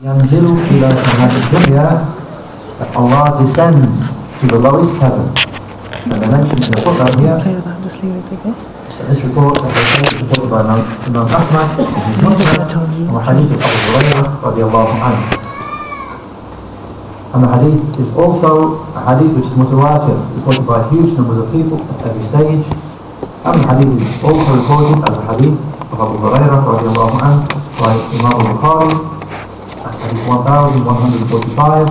Yanzilu ila sanati dunya that Allah descends to the lowest heaven. And I mentioned in the Qur'an here that this report that was reported by Imam Ahmad in his Musnad and the hadith of Abu Hurairah radiallahu anhu. And the hadith is also a hadith which is mutawatir, reported by huge numbers of people at every stage. And the hadith is also reported as a hadith of Abu Hurairah radiallahu anhu by Imam al-Bukhari hadith 1145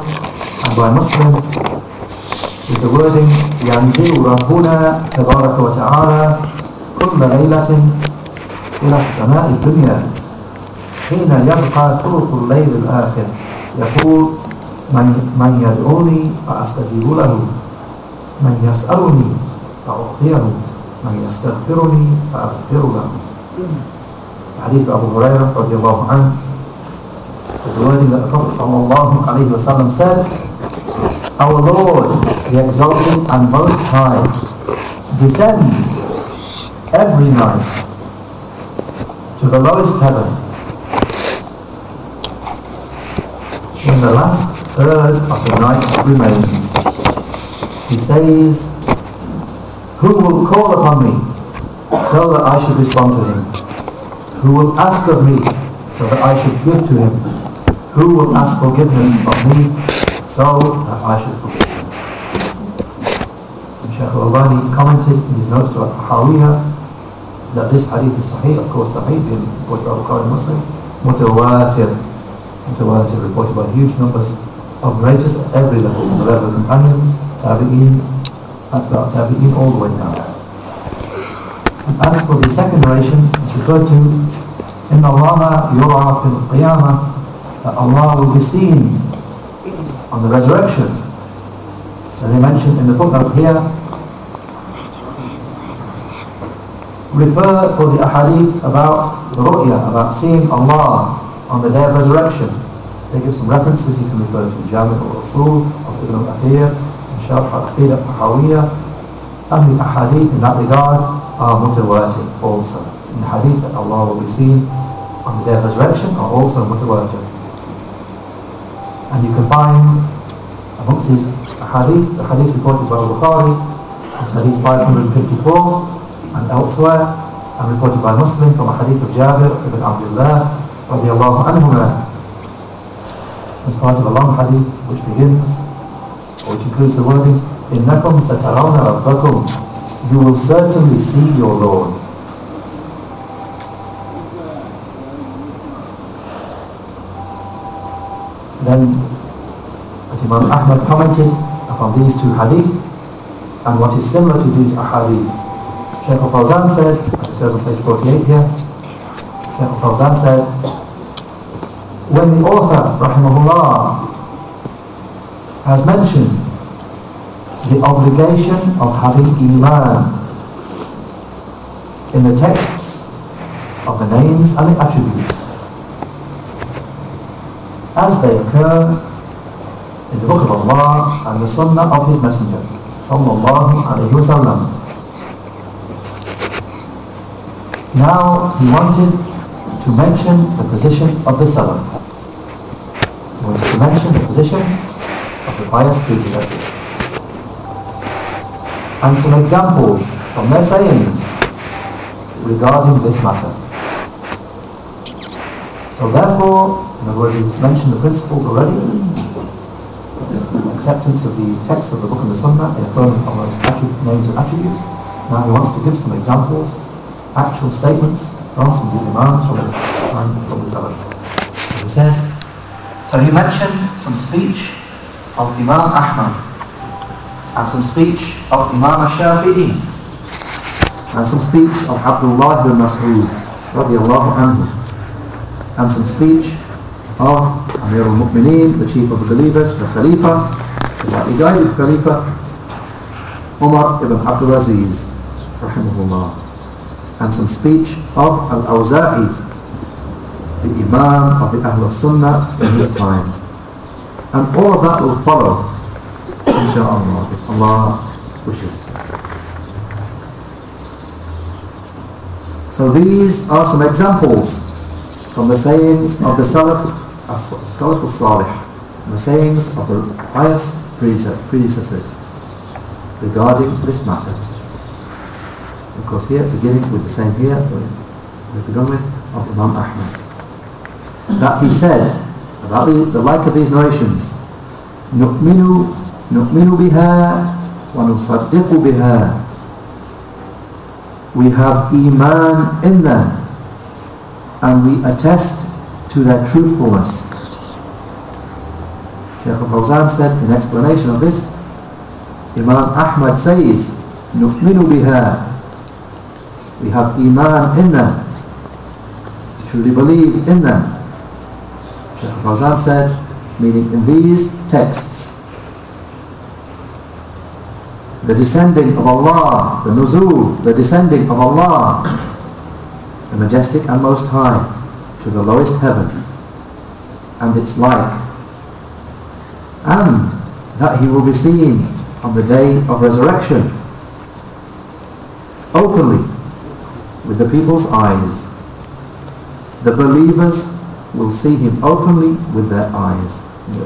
and by Muslim with the wording ينزل ربنا تبارك وتعالى كل ليلة إلى السماء الدنيا حين يبقى ثلث الليل الآخر. يقول من, من يدعوني فأستجيب له. من يسألني فأعطيه من يستغفرني فأغفر له. حديث أبو هريرة رضي الله عنه. The wording that the Prophet wasallam said Our Lord, the Exalted and Most High, descends every night to the lowest heaven when the last third of the night remains. He says, Who will call upon me so that I should respond to him? Who will ask of me so that I should give to him? Who will ask forgiveness of me so that I should forgive him? And Shaykh al-Albani commented in his notes to Al-Tahawiyah that this hadith is sahih, of course sahih, being reported by Bukhari Muslim, mutawatir, mutawatir, reported by huge numbers of narrators at every level, from the level of companions, tabi'een, atba' tabi'een, all the way down. And as for the second narration, it's referred to, إِنَّ اللَّهَ يُرَى فِي الْقِيَامَةِ that Allah will be seen on the resurrection. And they mentioned in the footnote here, refer for the ahadith about the ru'ya, about seeing Allah on the day of resurrection. They give some references you can refer to Jami' al-Usul of Ibn al-Athir, and al-Aqidah al-Tahawiyah, and the ahadith in that regard are mutawatir also. In the hadith that Allah will be seen on the day of resurrection are also mutawatir. And you can find amongst these hadith, the hadith reported by Bukhari, is hadith 554, and elsewhere, and reported by Muslim from a hadith of Jabir ibn Abdullah radiallahu anhuma, as part of a long hadith which begins, or which includes the wording, إِنَّكُمْ سَتَرَوْنَ رَبَّكُمْ You will certainly see your Lord. Then Imam Ahmad commented upon these two hadith and what is similar to these ahadith. Shaykh al-Fawzan said, as it occurs on page 48 here, Shaykh al-Fawzan said, when the author, rahimahullah, has mentioned the obligation of having iman in the texts of the names and the attributes as they occur in the Book of Allah and the Sunnah of His Messenger sallallahu alayhi Wasallam. Now he wanted to mention the position of the Salaf. He wanted to mention the position of the pious predecessors. And some examples from their sayings regarding this matter. So therefore, in other words, he's mentioned the principles already. Acceptance of the text of the book and the sunnah in affirming Allah's names and attributes. Now he wants to give some examples, actual statements from some the imams from his time from the Salaf. As he said, so he mentioned some speech of Imam Ahmad and some speech of Imam Shafi'i and some speech of Abdullah ibn Mas'ud and some speech of Amir al-Mu'mineen, the chief of the believers, the Khalifa, the guided Khalifa, Umar ibn Abdul Aziz, rahimahullah, and some speech of Al-Awza'i, the Imam of the Ahl Sunnah in his time. And all of that will follow, inshaAllah, if Allah wishes. So these are some examples from the sayings of the Salaf as-salaf al-salih, the sayings of the pious predecessors regarding this matter. Of course here, beginning with the same here, we've begun with, of Imam Ahmad. That he said, about the, the like of these narrations, نؤمن نؤمن بها ونصدق بها we have iman in them and we attest to their truthfulness. Shaykh al-Fawzan said in explanation of this, Imam Ahmad says, نُؤْمِنُ بِهَا We have iman in them. We truly believe in them. Shaykh al-Fawzan said, meaning in these texts, the descending of Allah, the nuzul, the descending of Allah, the majestic and most high, to the lowest heaven, and its like, and that he will be seen on the day of resurrection, openly, with the people's eyes. The believers will see him openly with their eyes.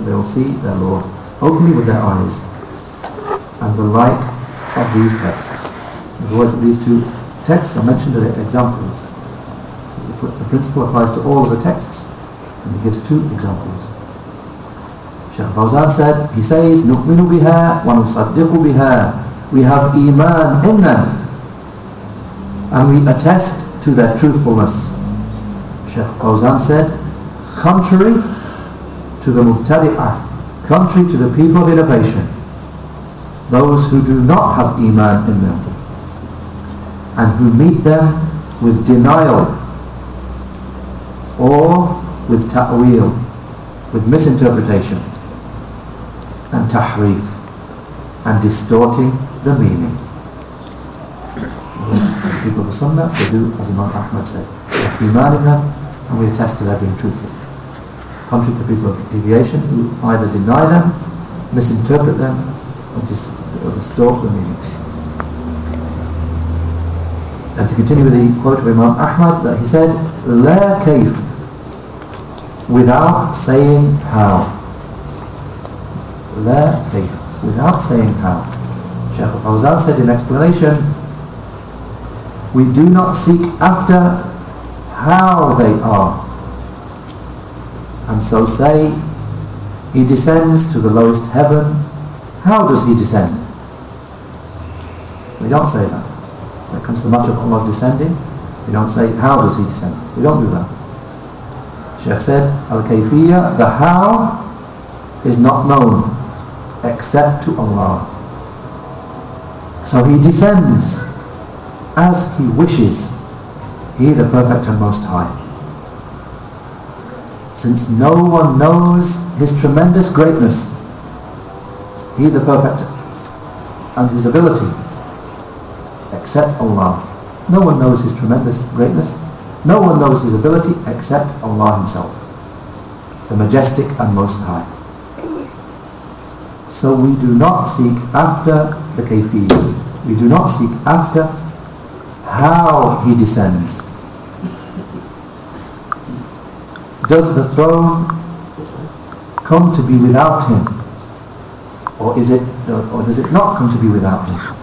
They will see their Lord openly with their eyes and the like of these texts. In other words, these two texts are mentioned as examples The principle applies to all of the texts, and he gives two examples. Shaykh Fawzan said, he says, نُؤْمِنُ بِهَا وَنُصَدِّقُ بِهَا We have iman in them, and we attest to their truthfulness. Shaykh Fawzan said, contrary to the mubtadi'ah, contrary to the people of innovation, those who do not have Iman in them and who meet them with denial or with ta'wil, with misinterpretation and tahrif and distorting the meaning. People of the Sunnah, they do as Imam Ahmad said. We have Iman in them and we attest to their being truthful. Contrary to people of deviation who either deny them, misinterpret them, or, dis or distort the meaning. And to continue with the quote of Imam Ahmad that he said, La kayf, without saying how. La kayf, without saying how. Shaykh al-Fawzan said in explanation, we do not seek after how they are. And so say, he descends to the lowest heaven how does he descend? We don't say that. When it comes to the matter of Allah's descending, we don't say, how does he descend? We don't do that. Sheikh said, Al-Kayfiyya, the how is not known except to Allah. So he descends as he wishes, he the perfect and most high. Since no one knows his tremendous greatness he the perfect and his ability except Allah. No one knows his tremendous greatness. No one knows his ability except Allah himself, the majestic and most high. So we do not seek after the kayfiyyah. We do not seek after how he descends. Does the throne come to be without him? or is it, or does it not come to be without him?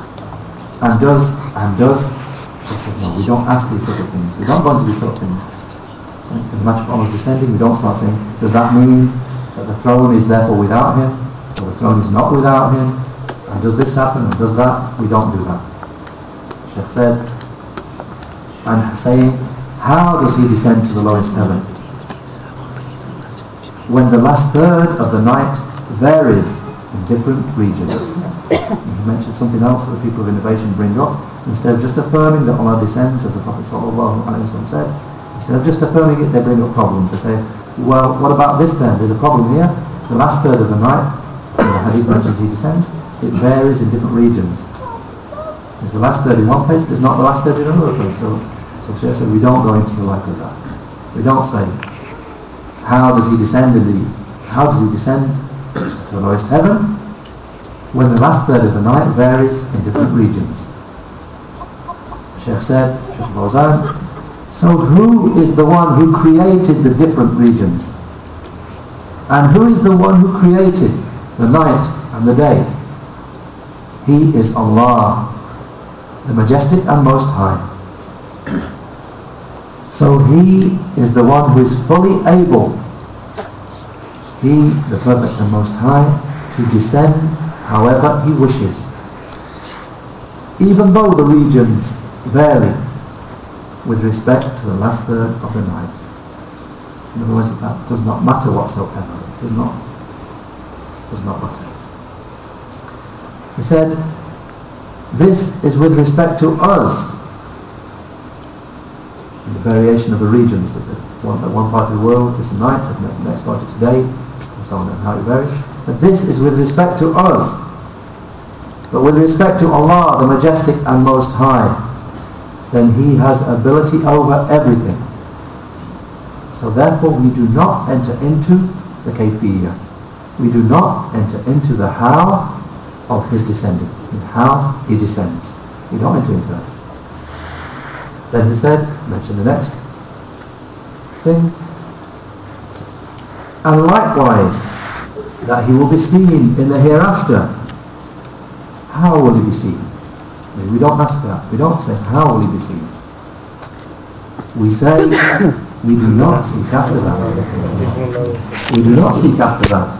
And does, and does, we don't ask these sort of things. We don't go into these sort of things. In the matter of Allah descending, we don't start saying, does that mean that the throne is therefore without him? Or the throne is not without him? And does this happen and does that? We don't do that. Sheikh said, and saying, how does he descend to the lowest heaven? When the last third of the night varies in different regions. you mentioned something else that the people of innovation bring up. Instead of just affirming that Allah descends, as the Prophet said, instead of just affirming it, they bring up problems. They say, well, what about this then? There's a problem here. The last third of the night, the hadith mentions he descends, it varies in different regions. There's the last third in one place, but it's not the last third in another place. So, so Shaykh said, we don't go into the like of that. We don't say, how does he descend in the, how does he descend to the lowest heaven when the last third of the night varies in different regions. Sheikh said, Sheikh Fawzan, so who is the one who created the different regions? And who is the one who created the night and the day? He is Allah, the Majestic and Most High. So He is the one who is fully able, He, the Perfect and Most High, to descend however He wishes. Even though the regions vary with respect to the last third of the night. In other words, that does not matter whatsoever. It does not, does not matter. He said, this is with respect to us. the variation of the regions, that the one, that one part of the world is the night, the next part is today, and so on, and how it varies. But this is with respect to us. But with respect to Allah, the Majestic and Most High, then He has ability over everything. So therefore we do not enter into the kayfiyya. We do not enter into the how of His descending, and how He descends. We don't enter into that. Then he said, mention the next thing. And likewise, that he will be seen in the hereafter. How will he be seen? We don't ask that. We don't say, how will he be seen? We say, we do not seek after that. We do not seek after that.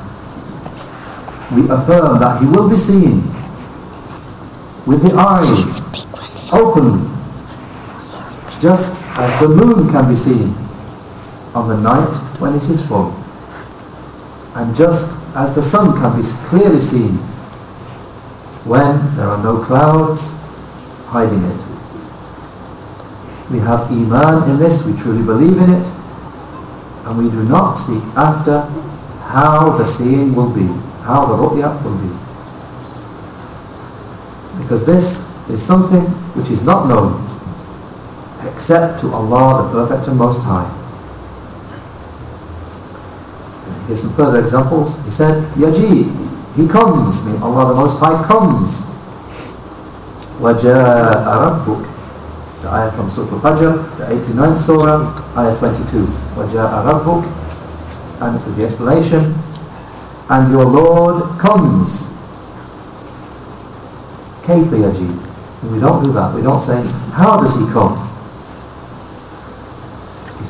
We affirm that he will be seen with the eyes open, just as the moon can be seen on the night when it is full, and just as the sun can be clearly seen when there are no clouds hiding it. We have Iman in this, we truly believe in it, and we do not seek after how the seeing will be, how the ru'ya will be. Because this is something which is not known except to Allah the Perfect and Most High. And here's some further examples. He said, Yaji, He comes, meaning Allah the Most High comes. وَجَاءَ رَبُّكَ The ayah from Surah Al-Fajr, the 89th Surah, ayah 22. وَجَاءَ رَبُّكَ And with the explanation, and your Lord comes. كَيْفَ يَجِي We don't do that. We don't say, how does he come?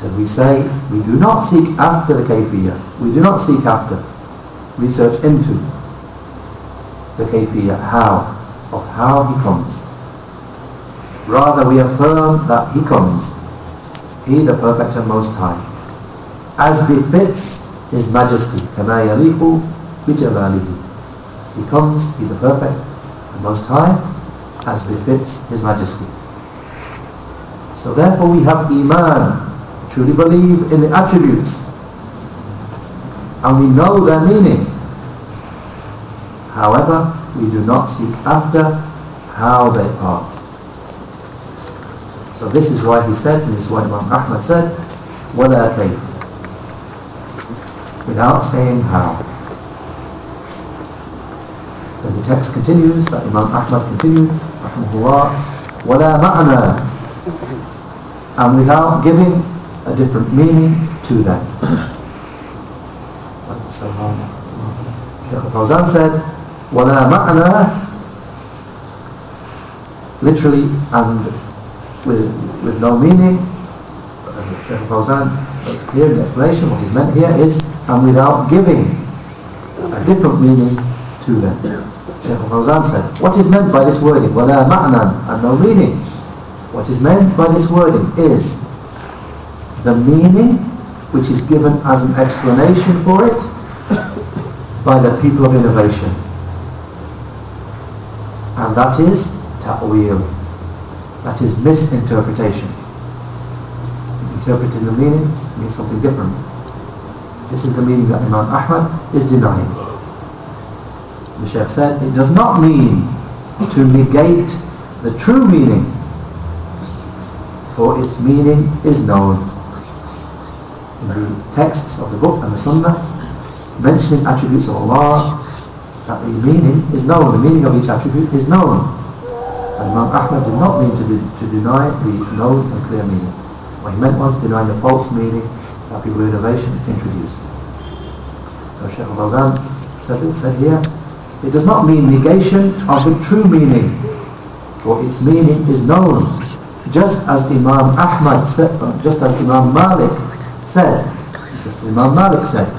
He said, we say, we do not seek after the kayfiyah. We do not seek after. Research into the kayfiyah, how of how he comes. Rather, we affirm that he comes, he the perfect and most high, as befits his majesty, كما يليق بجلاله. He comes, he the perfect and most high, as befits his majesty. So therefore we have iman, truly believe in the attributes, and we know their meaning. However, we do not seek after how they are. So this is why he said, and this is why Imam Ahmad said, وَلَا كَيْفٍ Without saying how. Then the text continues, that Imam Ahmad continued, rahmahullah, وَلَا مَعْنَى And without giving a different meaning to them. Shaykh al-Fawzan said, وَلَا مَعْنَى literally and with, with no meaning as Shaykh Fawzan makes clear in the explanation what is meant here is and without giving a different meaning to them Shaykh Fawzan said what is meant by this wording وَلَا مَعْنًا and no meaning what is meant by this wording is the meaning which is given as an explanation for it by the people of innovation and that is ta'wil. That is misinterpretation. Interpreting the meaning means something different. This is the meaning that Imam Ahmad is denying. The Shaykh said, it does not mean to negate the true meaning, for its meaning is known. The texts of the book and the Sunnah, mentioning attributes of Allah, that the meaning is known, the meaning of each attribute is known. And Imam Ahmad did not mean to, de to deny the known and clear meaning. What he meant was denying the false meaning that people of innovation introduced. So Shaykh al-Fawzan said, said here, it does not mean negation of the true meaning, for its meaning is known, just as Imam Ahmad said, just as Imam Malik said, just Imam Malik said,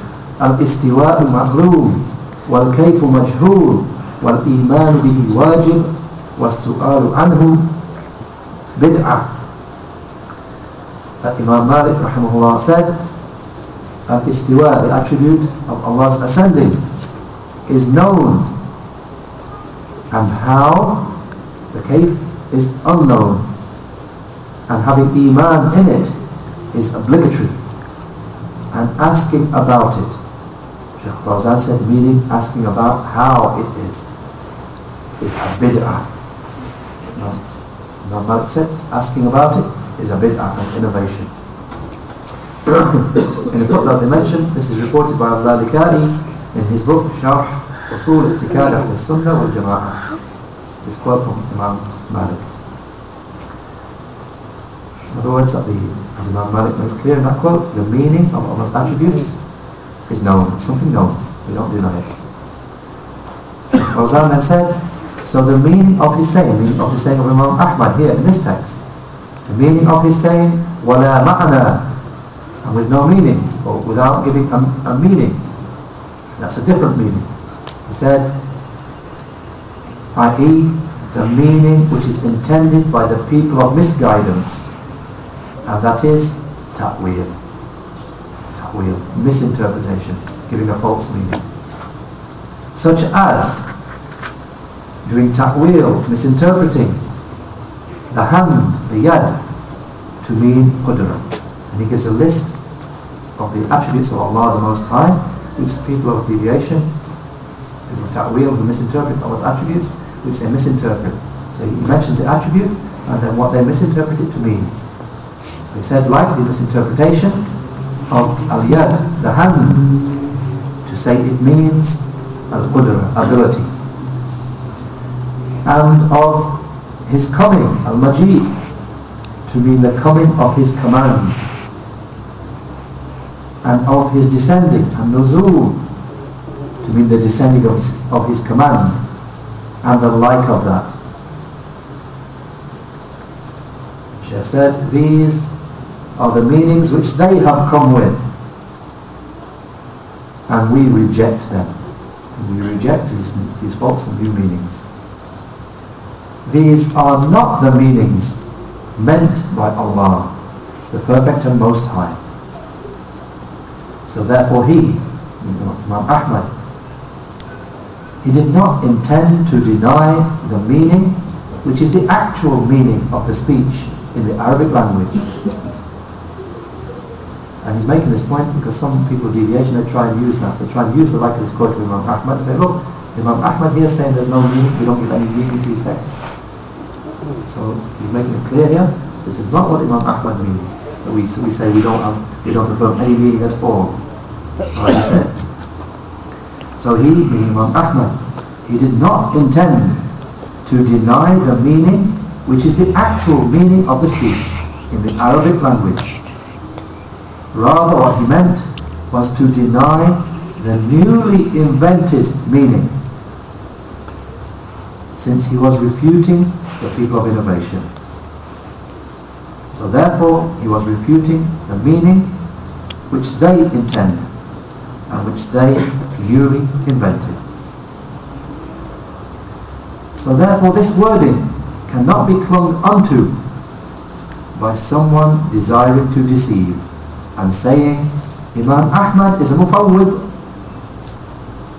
al-istiwa'u ma'lum, wal-kayfu majhul, wal-iman bihi wajib, wal-su'alu anhu bid'ah. Imam Malik rahimahullah said, al-istiwa, the attribute of Allah's ascending, is known. And how? The kayf is unknown. And having iman in it is obligatory and asking about it. Sheikh Fawzan said, meaning asking about how it is. Is a bid'ah. Imam Malik said, asking about it is a bid'ah, an innovation. in the book that they mentioned, this is reported by Abdullah Lalaka'i in his book, Sharh Usul I'tiqad Ahl Sunnah wal Jama'ah. This quote from Imam Malik. In other words, that the as Imam Malik makes clear in that quote, the meaning of Allah's attributes is known, it's something known. We don't deny it. Fawzan then said, so the meaning of his saying, meaning of the saying of Imam Ahmad here in this text, the meaning of his saying, وَلَا مَعْنَى And with no meaning, or without giving a, a meaning. That's a different meaning. He said, i.e., the meaning which is intended by the people of misguidance and that is ta'wil. Ta'wil, misinterpretation, giving a false meaning. Such as doing ta'wil, misinterpreting the hand, the yad, to mean qudra. And he gives a list of the attributes of Allah the Most High, which the people of deviation people of ta'wil who misinterpret Allah's attributes, which they misinterpret. So he mentions the attribute and then what they misinterpret it to mean. He said, like the misinterpretation of al-yad, the hand, to say it means al-qudra, ability. And of his coming, Al-Maji', to mean the coming of his command. And of his descending, al-nuzul, to mean the descending of his, of his command and the like of that. Shaykh said, these are the meanings which they have come with and we reject them. And we reject these, these false and new meanings. These are not the meanings meant by Allah, the Perfect and Most High. So therefore he, Imam Ahmad, he did not intend to deny the meaning, which is the actual meaning of the speech in the Arabic language. And he's making this point because some people of deviation, they try and use that. They try and use the like of this quote of Imam Ahmad and say, look, Imam Ahmad here saying there's no meaning, we don't give any meaning to his texts. So he's making it clear here, this is not what Imam Ahmad means. That we, we say we don't, have, we don't affirm any meaning at all. Like he said. So he, meaning Imam Ahmad, he did not intend to deny the meaning which is the actual meaning of the speech in the Arabic language. Rather what he meant was to deny the newly invented meaning since he was refuting the people of innovation. So therefore he was refuting the meaning which they intend and which they newly invented. So therefore this wording cannot be clung onto by someone desiring to deceive and saying Imam Ahmad is a mufawwid.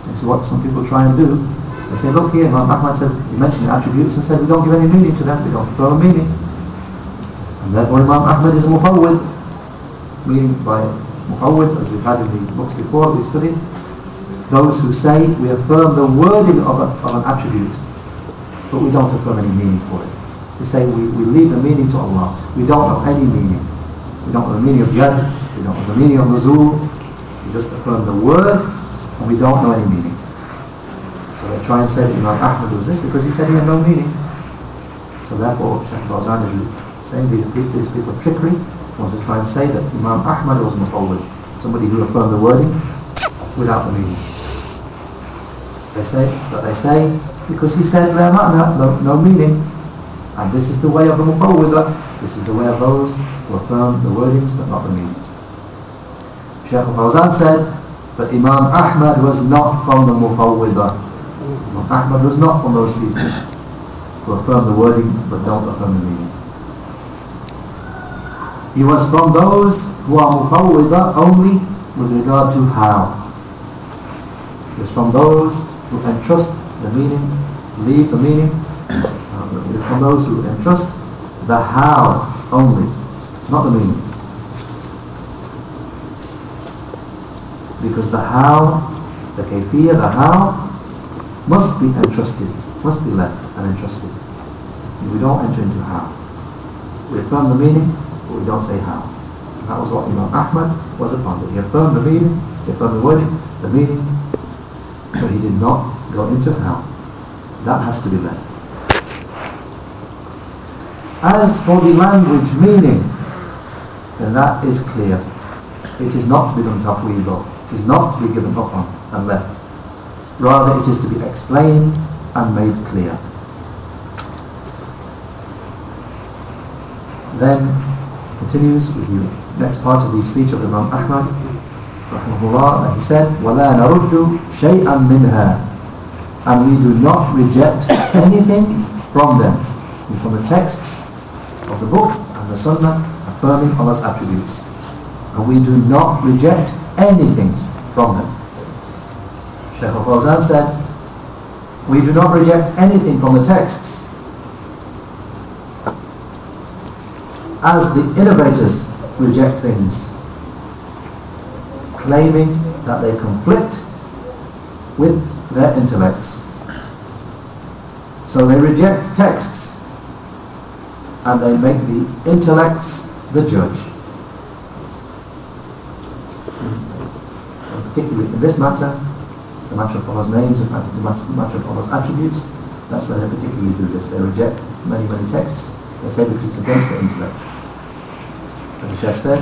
This is what some people try and do. They say, look here, Imam Ahmad said, he mentioned the attributes and said we don't give any meaning to them, we don't throw a meaning. And therefore Imam Ahmad is a mufawwid, meaning by mufawwid, as we've had in the books before we studied, those who say we affirm the wording of, a, of an attribute, but we don't affirm any meaning for it. We say we, we leave the meaning to Allah. We don't know any meaning. We don't know the meaning of yad, we don't know the meaning of nuzul. We just affirm the word, and we don't know any meaning. So they try and say that Imam Ahmad was this because he said he had no meaning. So therefore, Shaykh Fawzan is saying these people, these people trickery, want to try and say that Imam Ahmad was mufawwid, somebody who affirmed the wording, without the meaning. They say, but they say, because he said la ma'na, no, no meaning, and this is the way of the mufawwida, this is the way of those who affirm the wordings but not the meaning. Shaykh al-Fawzan said, but Imam Ahmad was not from the mufawwida. Imam Ahmad was not from those people who affirm the wording but don't affirm the meaning. He was from those who are mufawwida only with regard to how. He was from those who entrust the meaning, leave the meaning, uh, from those who entrust the how only, not the meaning. Because the how, the kayfiyah, the how, must be entrusted, must be left and entrusted. We don't enter into how. We affirm the meaning, but we don't say how. And that was what Imam Ahmad was upon. He affirmed the meaning, he affirmed the wording, the meaning, but he did not go into how. That has to be left. As for the language meaning, then that is clear. It is not to be done tafweed It is not to be given up on and left. Rather, it is to be explained and made clear. Then continues with the next part of the speech of Imam Ahmad rahimahullah that he said وَلَا نَرُدُّ شَيْئًا مِنْهَا and we do not reject anything from them from the texts of the book and the sunnah affirming Allah's attributes and we do not reject anything from them Shaykh al-Fawzan said we do not reject anything from the texts as the innovators reject things claiming that they conflict with their intellects. So they reject texts and they make the intellects the judge. And particularly in this matter, the matter of Allah's names and the matter of Allah's attributes, that's where they particularly do this. They reject many, many texts. They say because it's against the intellect. As the Sheikh said,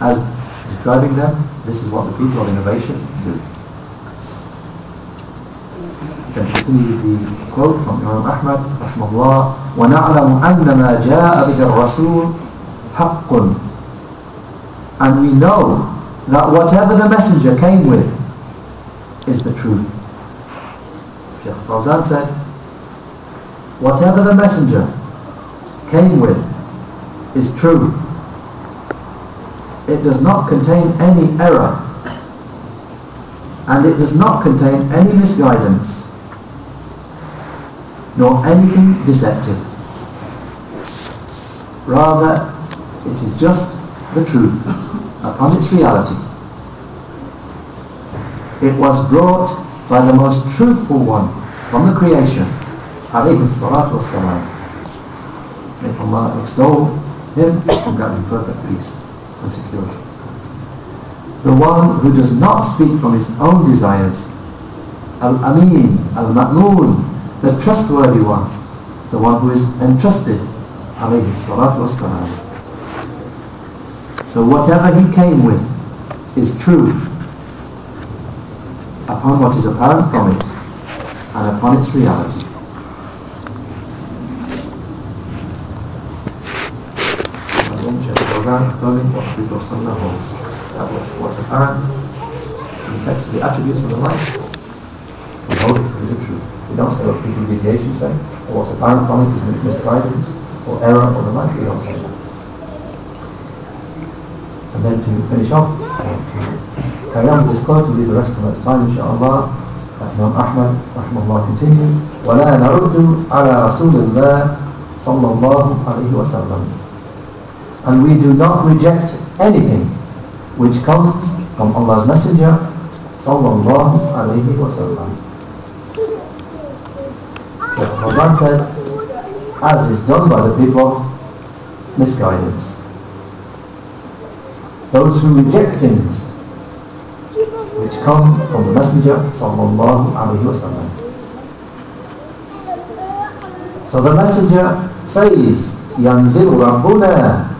as describing them, this is what the people of innovation do. Then continue the quote from Imam Ahmad, rahmahullah, وَنَعْلَمُ أَنَّ مَا جَاءَ بِهِ الرَّسُولُ حَقٌّ And we know that whatever the messenger came with is the truth. Shaykh Fawzan said, whatever the messenger came with is true it does not contain any error and it does not contain any misguidance nor anything deceptive. Rather, it is just the truth upon its reality. It was brought by the most truthful one from the creation, alayhi salatu wassalam. May Allah extol him and grant him perfect peace and security. The one who does not speak from his own desires, Al-Amin, Al-Ma'moon, the trustworthy one, the one who is entrusted, alayhi salatu wassalam. So whatever he came with is true upon what is apparent from it and upon its reality. That was, was apparent in the text of the attributes of the light. We hold it for the truth. We don't say what people in deviation say, or what's apparent from it is misguidance, or error, or the like. We don't say that. And then to finish off, to carry on with this quote, to read the rest of next time, inshallah. Imam Ahmad, rahmahullah, continue. وَلَا نَرُدُّ عَلَى رَسُولِ اللَّهِ صلى الله عليه وسلم and we do not reject anything which comes from Allah's Messenger sallallahu alayhi wa sallam. Quran said, as is done by the people of misguidance. those who reject things which come from the Messenger sallallahu alaihi wasallam. So the Messenger says, "Yanzil Rabbuna."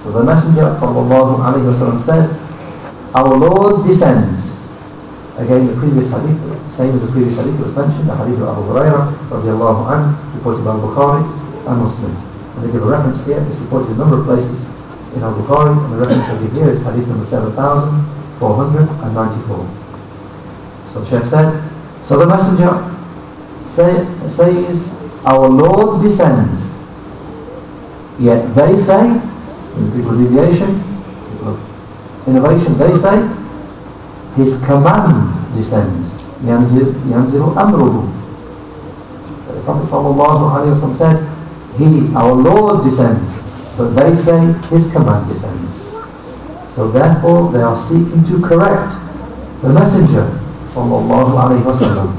So the Messenger sallallahu alaihi wasallam said, "Our Lord descends." Again, the previous hadith, same as the previous hadith was mentioned, the hadith of Abu Hurairah radiallahu anhu, reported by Bukhari and Muslim. And they give a reference here, it's reported in a number of places in Al-Bukhari, and the reference I give here is hadith number 7494. So Sheikh said, so the messenger say, says, our Lord descends. Yet they say, in the people of deviation, people of innovation, they say, his command descends. ينزل أمره. The Prophet sallallahu alayhi wa said, He, our Lord descends, but they say His command descends. So therefore they are seeking to correct the Messenger sallallahu alayhi wa sallam.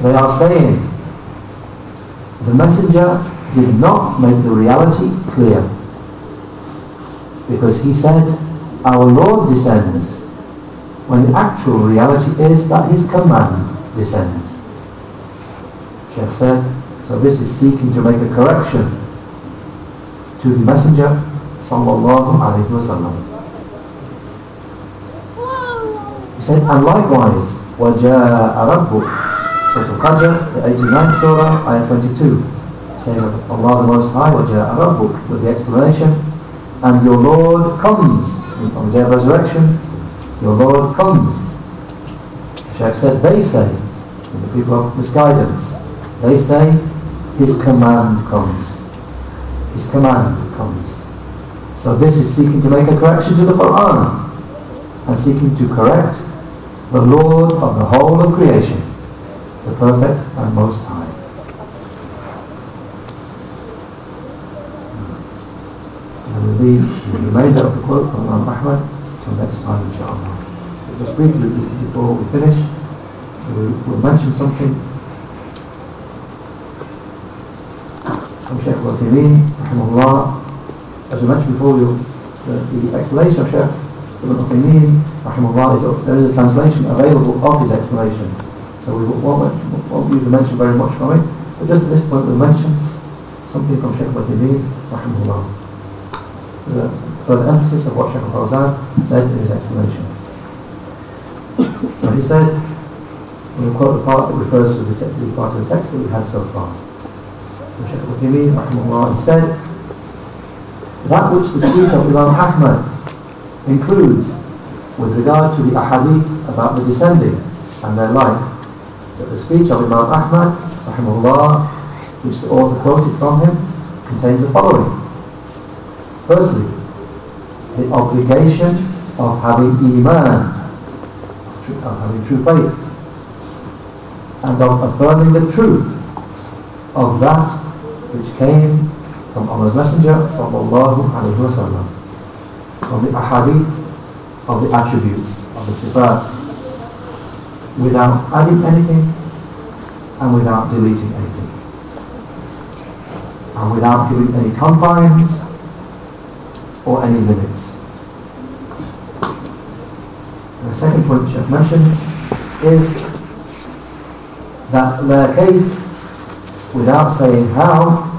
They are saying, the Messenger did not make the reality clear. Because he said, our Lord descends when the actual reality is that his command descends. Sheikh said, so this is seeking to make a correction to the Messenger sallallahu alaihi wasallam. He said, and likewise, وَجَاءَ رَبُّكَ Surah Al-Fajr, the 89th Surah, Ayah 22, saying of Allah the Most High, وَجَاءَ رَبُّكَ with the explanation, and your Lord comes, on the day of resurrection, your Lord comes. Shaykh said, they say, the people of misguidance, they say, his command comes. His command comes. So this is seeking to make a correction to the Quran and seeking to correct the Lord of the whole of creation, the perfect and most high. Hmm. And will be the remainder of the quote from Imam Ahmad till next time inshallah. Just briefly before we finish, we'll mention something from Sheikh Al-Uthaymeen. As we mentioned before, the, the explanation of Sheikh Al-Uthaymeen, rahimahullah, is there is a translation available of his explanation. So we won't, won't to mention very much from it, but just at this point we'll mention something from Sheikh Al-Uthaymeen, rahimahullah. There's a further emphasis of what Sheikh Al-Fawzan said in his explanation. So he said, we quote the part that refers to the, the part of the text that we had so far. Shaykh rahimahullah, he said, that which the speech of Imam Ahmad includes with regard to the ahadith about the descending and their life, that the speech of Imam Ahmad, rahimahullah, which the author quoted from him, contains the following. Firstly, the obligation of having iman, of having true faith, and of affirming the truth of that which came from Allah's Messenger sallallahu alaihi wasallam, from the ahadith of the attributes of the sifat, without adding anything and without deleting anything, and without giving any confines or any limits. The second point Sheikh mentions is that la kayf, without saying how,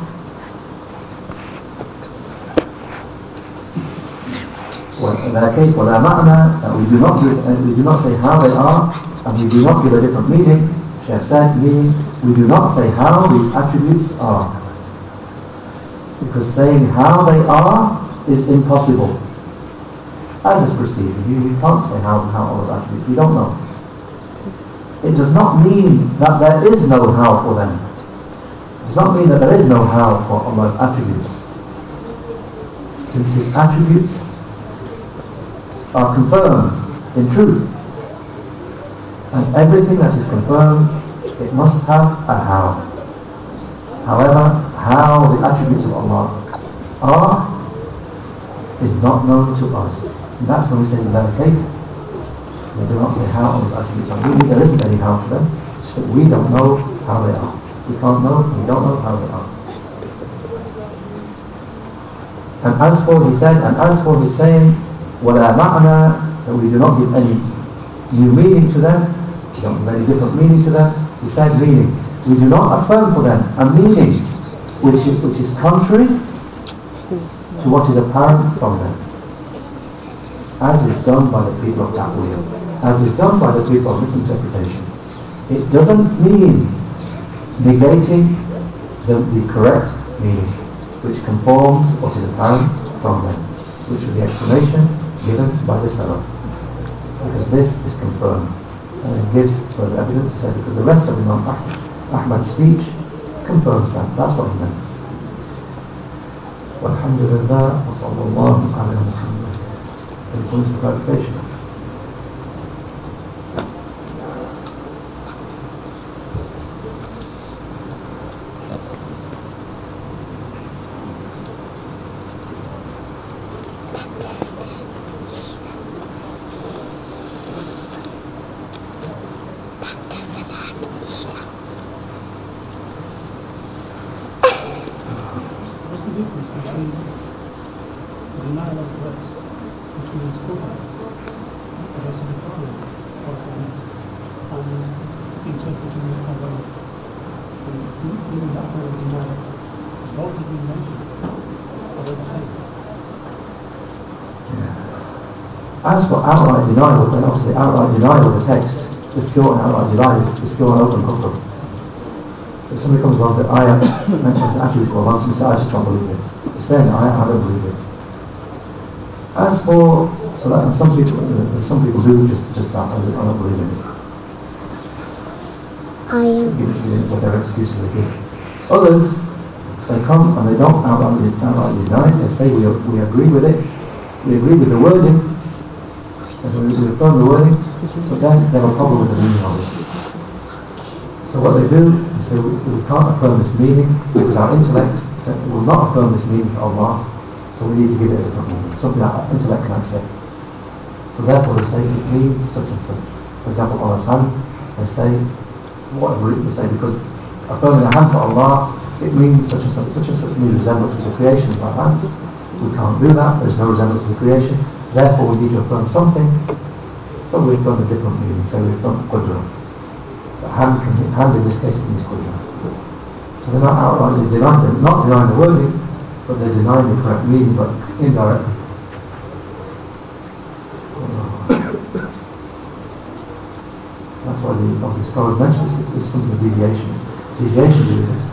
that we do not give, uh, we do not say how they are, and we do not give a different meaning. Said, meaning we do not say how these attributes are. Because saying how they are is impossible. As is perceived, you, you can't say how, how Allah's attributes, we don't know. It does not mean that there is no how for them. Does not mean that there is no how for Allah's attributes. Since His attributes are confirmed in truth. And everything that is confirmed, it must have a how. However, how the attributes of Allah are is not known to us. And that's when we say the cake. We do not say how those attributes are. Really, there isn't any how for them. It's that we don't know how they are because no, we don't know how they are. And as for his saying, and as for his saying, وَلَا مَعْنَى that we do not give any new meaning to them, we don't give any different meaning to them, he said meaning. We do not affirm for them a meaning which is, which is contrary to what is apparent from them, as is done by the people of ta'wil, as is done by the people of misinterpretation. It doesn't mean negating the, the correct meaning, which conforms what is apparent from them, which is the explanation given by the Salaf, Because this is confirmed. And it gives further evidence, he said, because the rest of Imam Ahmad's speech confirms that. That's what he meant. والحمد لله وصلى الله على محمد. Any? As for outright denial, then obviously outright denial of the text, the pure and outright denial is, is pure and open kufr. If somebody comes along that ayah mentions the attribute of Allah, somebody says, I just don't believe it. It's there in the I don't believe it. As for, so that, some people, some people do just, just that, I I don't believe in it. It whatever excuses they give. Others, they come and they don't outrightly, outrightly deny it, they say we, we agree with it, we agree with the wording, and we, we affirm the wording, but then they have a problem with the meaning of it. So what they do is say we, we can't affirm this meaning because our intellect will not affirm this meaning to Allah, so we need to give it a different meaning, something that our intellect can accept. So therefore they say it means such and such. For example, Allah's hand, they say, whatever it- they say, because affirming a hand for Allah, it means such and such, such and such means resemblance to creation of our hands. We can't do that, there's no resemblance to creation, therefore we need to affirm something, so we affirm a different meaning, so we affirm Qudra. The hand, can, hand in this case means Qudra. So they're not outrightly denying, not denying the wording, but they're denying the correct meaning, but indirectly. That's why the, of the scholars mention this, this is something of deviation. Deviation really is.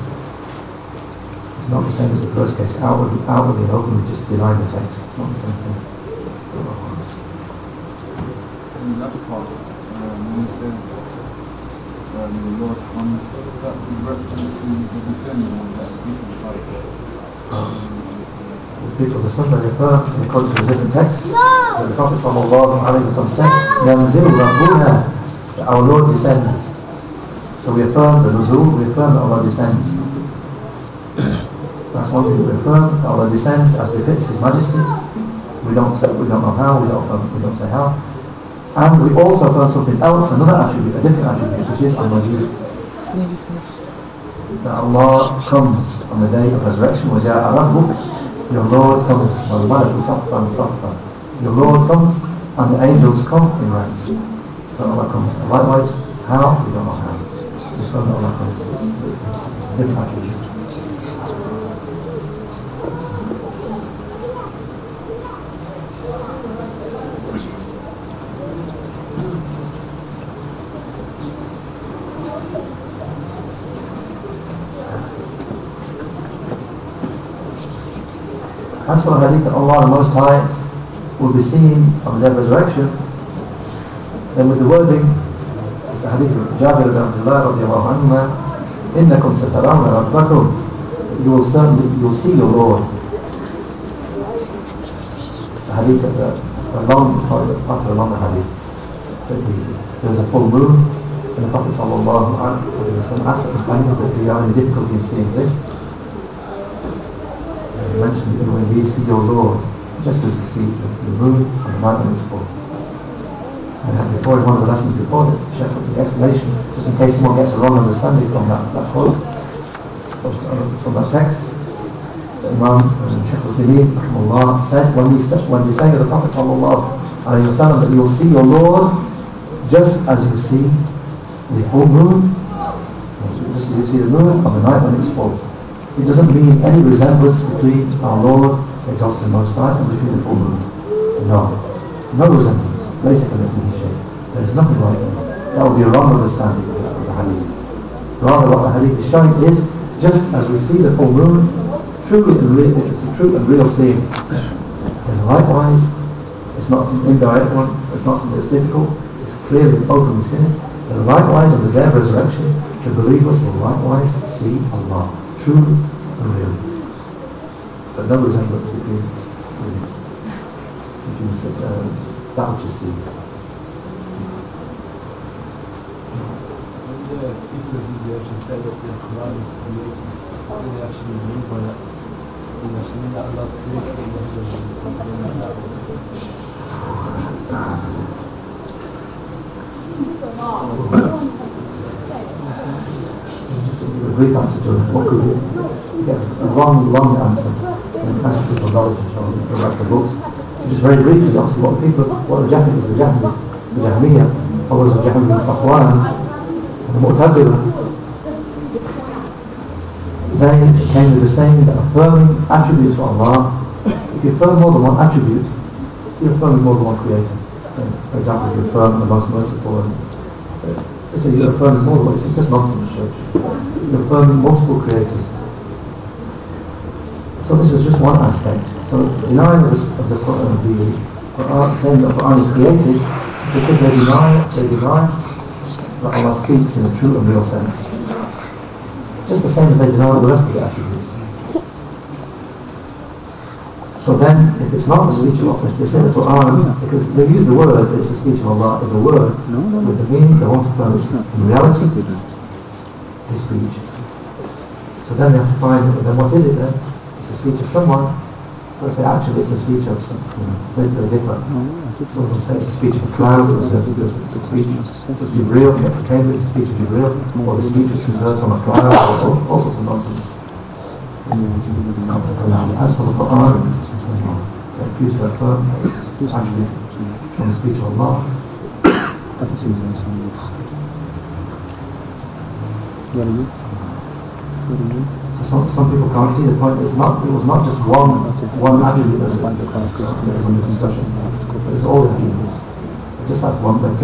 It's not the same as the first case, outwardly, outwardly and openly just denying the text. It's not the same thing. In the last part, um, when it says um, the Lord comes, is that in reference to the descendant ones that are seeking fight? The people of the Sunnah refer in accordance with different texts. that The Prophet sallallahu alayhi wa sallam said, يَنزِلُ رَبُّنَا that Our Lord descends. So we affirm the nuzul, we affirm that Allah descends. That's one thing we affirm, that Allah descends as befits His Majesty. We don't say, we don't know how, we don't, affirm- we don't say how. And we also affirm something else, another attribute, a different attribute, which is Al-Majid. That Allah comes on the day of resurrection, وَجَاءَ رَبُّكَ Your Lord comes, وَالْمَلَكُ صَفًّا صَفًّا Your Lord comes, and the angels come in ranks. So Allah comes. Likewise, how? We don't know how. We affirm that Allah comes. It's, it's, different attribute. As for the hadith that Allah the Most High will be seen on the day of resurrection, then with the wording, as the hadith of Jabir ibn Abdullah radiallahu anhu, إِنَّكُمْ سَتَرَوْنَ رَبَّكُمْ You will certainly, you will see your Lord. The hadith of the, long, after a longer hadith, that the, there was a full moon, and the Prophet sallallahu alaihi wasallam asked the companions that they are in difficulty in seeing this, you mentioned that when we see your Lord, just as we see the, moon on the when it's full. and that's avoid one of the lessons before the shepherd, the explanation, just in case someone gets a wrong understanding from that, that quote, from that text. The Imam uh, Sheikh al said, when we, when we say to the Prophet sallallahu alayhi wa sallam, that you will see your Lord just as you see the full moon, just as you see the moon on the night when it's full. It doesn't mean any resemblance between our Lord, exalted most high, and between the full moon. No. No resemblance, basically. There's nothing like that. That would be a wrong understanding of the, hadith. Rather, what the hadith is showing is just as we see the full moon, truly and real, it's a true and real seeing. And likewise, it's not some indirect one, it's not something that's difficult, it's clearly openly seen. And likewise, on the day of resurrection, the believers will likewise see Allah, truly and really. But no resemblance between, between uh, that which is seen. People of the say that the Quran is created. What they actually mean by that? They actually mean that Allah's created or something like that? A brief answer to what could be get a long, long answer and ask people knowledge and on, go back to books. Just very briefly, obviously, what people, what the Japanese, the Japanese, the Jahmiyyah, followers of Jahm ibn Safwan, the Mu'tazila, they came with the saying that affirming attributes for Allah, if you affirm more than one attribute, you're affirming more than one creator. For example, if you affirm the most merciful and uh, say you're affirming more than one, it's just nonsense, church. You're affirming multiple creators. So this was just one aspect. So denying of the, of the Quran, the Quran, saying that Quran is created, because they deny, they deny that Allah speaks in a true and real sense. Just the same as they deny all the rest of the attributes. So then, if it's not the speech of Allah, they say the Quran, because they use the word it's the speech of Allah as a word, with the meaning they want to it's in reality, his speech. So then they have to find, then what is it then? It's the speech of someone. So they say actually it's the speech of some, you know, they they. Some of them say it's the speech of a cloud, or it's the it's the speech of Jibreel, came it's the speech of Jibreel, or the speech which was heard from a cloud, or all, sorts of nonsense. As for the Quran, it's refuse to affirm it's actually from the speech of Allah. So some, some people can't see the point. It's not. It was not just one one attribute that's the discussion. It's all attributes. It just has one they